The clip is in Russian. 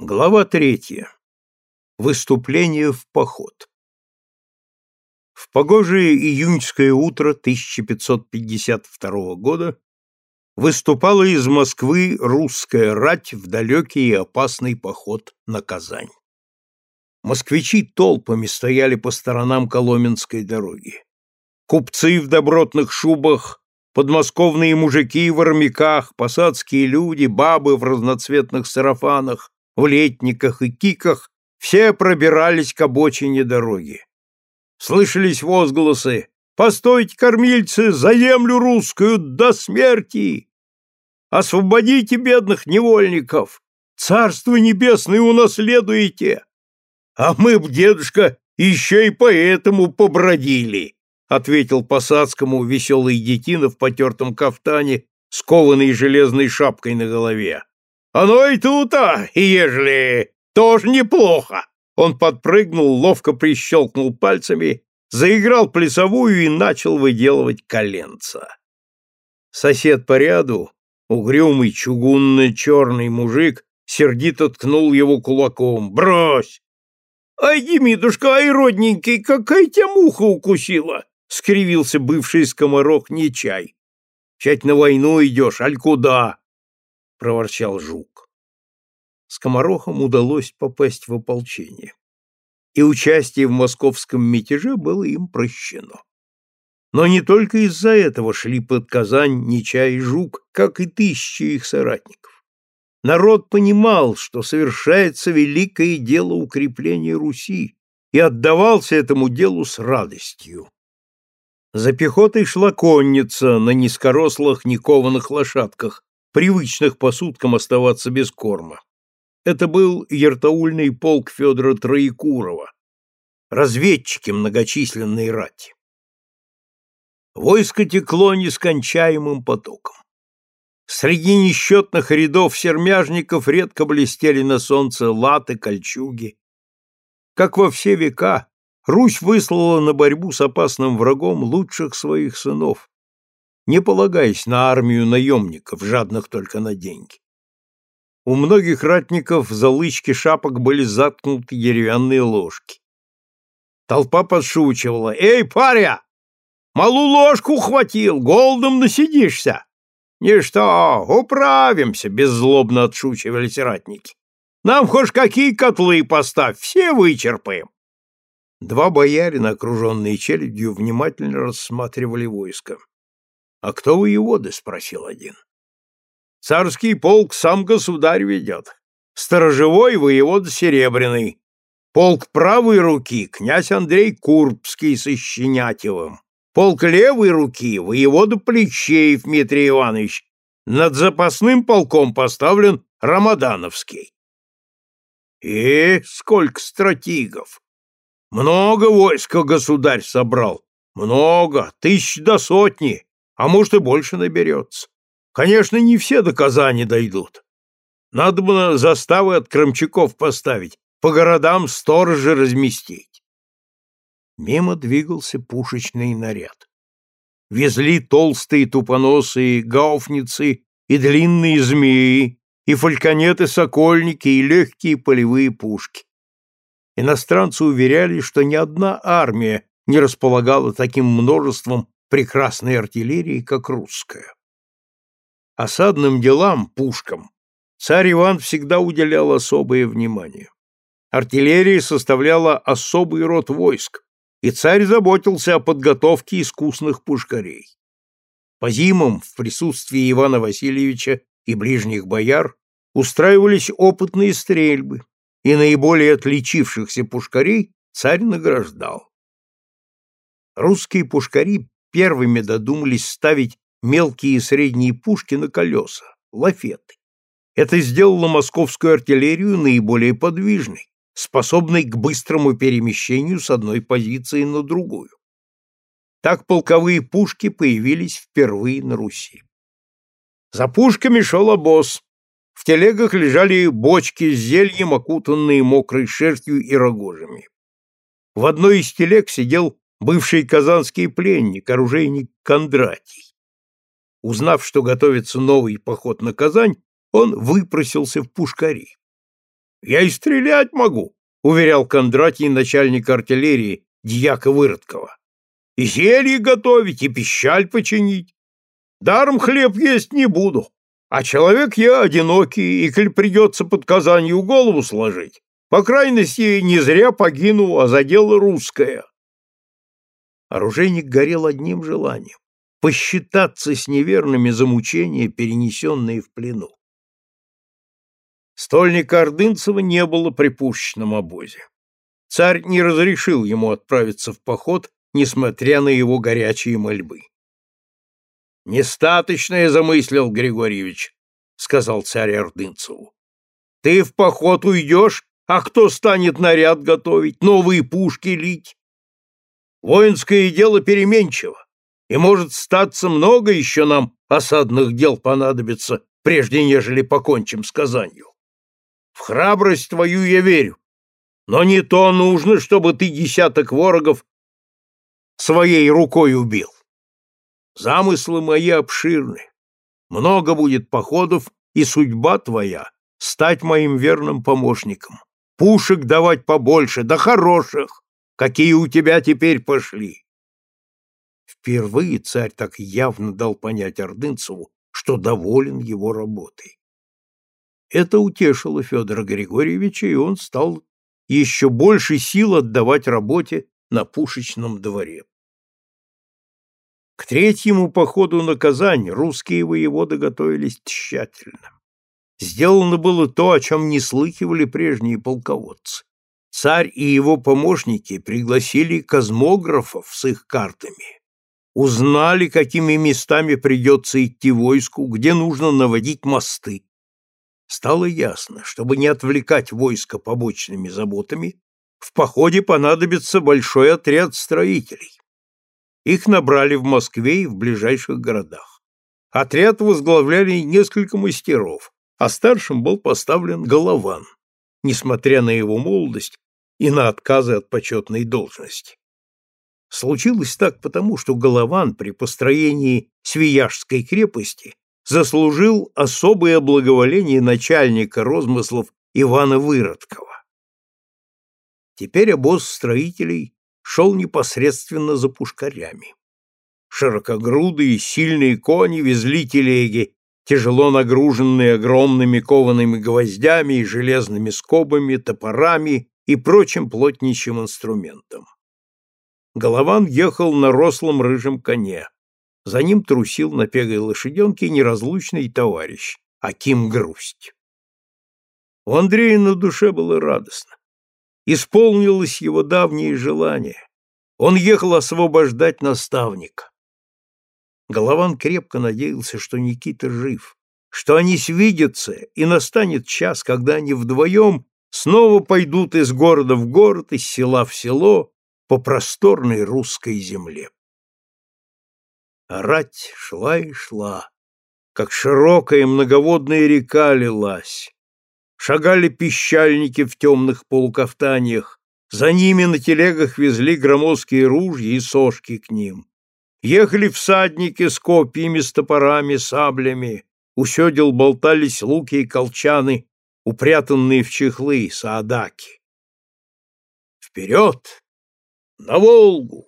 Глава третья. Выступление в поход. В погожее июньское утро 1552 года выступала из Москвы русская рать в далекий и опасный поход на Казань. Москвичи толпами стояли по сторонам Коломенской дороги. Купцы в добротных шубах, подмосковные мужики в армяках, посадские люди, бабы в разноцветных сарафанах, в летниках и киках, все пробирались к обочине дороги. Слышались возгласы «Постойте, кормильцы, за землю русскую до смерти! Освободите бедных невольников! Царство небесное унаследуете!» «А мы б, дедушка, еще и поэтому побродили!» — ответил посадскому веселый детина в потертом кафтане, скованный железной шапкой на голове. Оно и тут-то, ежели, тоже неплохо. Он подпрыгнул, ловко прищелкнул пальцами, заиграл плясовую и начал выделывать коленца. Сосед по ряду, угрюмый, чугунно-черный мужик, сердито ткнул его кулаком. «Брось!» «Ай, Демидушка, ай, родненький, какая тебя муха укусила!» — скривился бывший скоморох Нечай. «Чать на войну идешь, аль куда?» — проворчал жук. Скоморохам удалось попасть в ополчение, и участие в московском мятеже было им прощено. Но не только из-за этого шли под Казань Нечай и Жук, как и тысячи их соратников. Народ понимал, что совершается великое дело укрепления Руси, и отдавался этому делу с радостью. За пехотой шла конница на низкорослых никованных лошадках, привычных по суткам оставаться без корма. Это был ертаульный полк Федора Троекурова, разведчики многочисленной рати. Войско текло нескончаемым потоком. Среди несчетных рядов сермяжников редко блестели на солнце латы, кольчуги. Как во все века, Русь выслала на борьбу с опасным врагом лучших своих сынов, не полагаясь на армию наемников, жадных только на деньги. У многих ратников за лычки шапок были заткнуты деревянные ложки. Толпа подшучивала. «Эй, паря! Малу ложку хватил, голодом насидишься!» «Ничто, управимся!» — беззлобно отшучивались ратники. «Нам хоть какие котлы поставь, все вычерпаем!» Два боярина, окруженные челядью, внимательно рассматривали войско. «А кто воеводы?» — спросил один. «Царский полк сам государь ведет. Сторожевой воевода Серебряный. Полк правой руки — князь Андрей Курбский со Щенятевым. Полк левой руки — воевода Плечеев Дмитрий Иванович. Над запасным полком поставлен Рамадановский. Э, сколько стратигов! Много войска государь собрал. Много, тысяч до сотни а может и больше наберется. Конечно, не все до Казани дойдут. Надо бы заставы от крымчаков поставить, по городам сторожи разместить. Мимо двигался пушечный наряд. Везли толстые тупоносые гауфницы и длинные змеи, и фальконеты-сокольники, и легкие полевые пушки. Иностранцы уверяли, что ни одна армия не располагала таким множеством прекрасной артиллерии, как русская. Осадным делам, пушкам, царь Иван всегда уделял особое внимание. Артиллерия составляла особый род войск, и царь заботился о подготовке искусных пушкарей. По зимам в присутствии Ивана Васильевича и ближних бояр устраивались опытные стрельбы, и наиболее отличившихся пушкарей царь награждал. Русские пушкари первыми додумались ставить мелкие и средние пушки на колеса, лафеты. Это сделало московскую артиллерию наиболее подвижной, способной к быстрому перемещению с одной позиции на другую. Так полковые пушки появились впервые на Руси. За пушками шел обоз. В телегах лежали бочки с зельем, окутанные мокрой шерстью и рогожами. В одной из телег сидел бывший казанский пленник, оружейник Кондратий. Узнав, что готовится новый поход на Казань, он выпросился в пушкари. Я и стрелять могу, уверял Кондратий начальник артиллерии дьяка Выродкова. И зелье готовить, и пищаль починить. Даром хлеб есть не буду. А человек я одинокий, и коль придется под Казанью голову сложить, по крайности, не зря погину, а за дело русское. Оружейник горел одним желанием — посчитаться с неверными за мучения, перенесенные в плену. Стольника Ордынцева не было при пушечном обозе. Царь не разрешил ему отправиться в поход, несмотря на его горячие мольбы. «Нестаточно я замыслил, Григорьевич», — сказал царь Ордынцеву. «Ты в поход уйдешь, а кто станет наряд готовить, новые пушки лить? Воинское дело переменчиво, и может статься много еще нам осадных дел понадобится, прежде нежели покончим с Казанью. В храбрость твою я верю, но не то нужно, чтобы ты десяток ворогов своей рукой убил. Замыслы мои обширны. Много будет походов, и судьба твоя — стать моим верным помощником. Пушек давать побольше, да хороших, какие у тебя теперь пошли. Впервые царь так явно дал понять Ордынцеву, что доволен его работой. Это утешило Федора Григорьевича, и он стал еще больше сил отдавать работе на пушечном дворе. К третьему походу на Казань русские воеводы готовились тщательно. Сделано было то, о чем не слыхивали прежние полководцы. Царь и его помощники пригласили космографов с их картами. Узнали, какими местами придется идти войску, где нужно наводить мосты. Стало ясно, чтобы не отвлекать войско побочными заботами, в походе понадобится большой отряд строителей. Их набрали в Москве и в ближайших городах. Отряд возглавляли несколько мастеров, а старшим был поставлен Голован, несмотря на его молодость и на отказы от почетной должности. Случилось так потому, что Голован при построении Свияжской крепости заслужил особое благоволение начальника розмыслов Ивана Выродкова. Теперь обоз строителей шел непосредственно за пушкарями. Широкогрудые, сильные кони везли телеги, тяжело нагруженные огромными коваными гвоздями и железными скобами, топорами и прочим плотничьим инструментом. Голован ехал на рослом рыжем коне. За ним трусил на пегой лошаденке неразлучный товарищ, Аким Грусть. У Андрея на душе было радостно исполнилось его давнее желание. Он ехал освобождать наставника. Голован крепко надеялся, что Никита жив, что они свидятся, и настанет час, когда они вдвоем снова пойдут из города в город, из села в село, по просторной русской земле. Рать шла и шла, как широкая многоводная река лилась, шагали пищальники в темных полукафтаниях, за ними на телегах везли громоздкие ружья и сошки к ним. Ехали всадники с копьями, с топорами, саблями, у седел болтались луки и колчаны, упрятанные в чехлы, саадаки. Вперед! На Волгу!